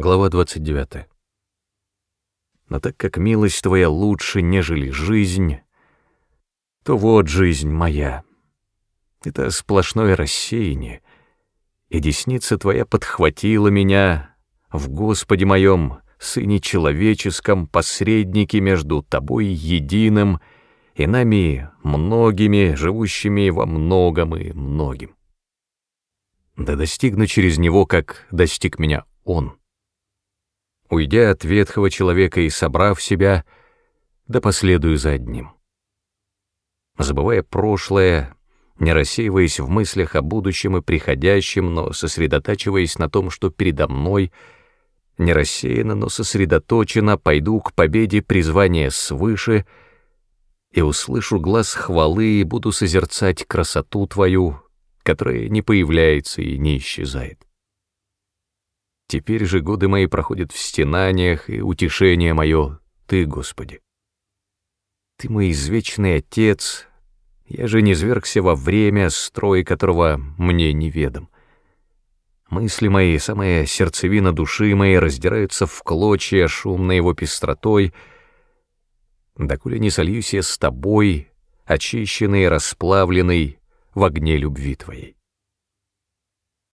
Глава 29. Но так как милость твоя лучше, нежели жизнь, то вот жизнь моя. Это сплошное рассеяние, и десница твоя подхватила меня в Господе моем, Сыне Человеческом, посреднике между тобой единым и нами многими, живущими во многом и многим. Да достигну через него, как достиг меня он уйдя от ветхого человека и собрав себя, да последую за одним. Забывая прошлое, не рассеиваясь в мыслях о будущем и приходящем, но сосредотачиваясь на том, что передо мной, не рассеянно, но сосредоточенно пойду к победе призвания свыше и услышу глаз хвалы и буду созерцать красоту Твою, которая не появляется и не исчезает. Теперь же годы мои проходят в стенаниях, и утешение мое — Ты, Господи. Ты мой извечный Отец, я же не звергся во время, строй которого мне неведом. Мысли мои, самая сердцевина души моей раздираются в клочья шумной его пестротой, доколе не сольюсь я с тобой, очищенный и расплавленный в огне любви твоей.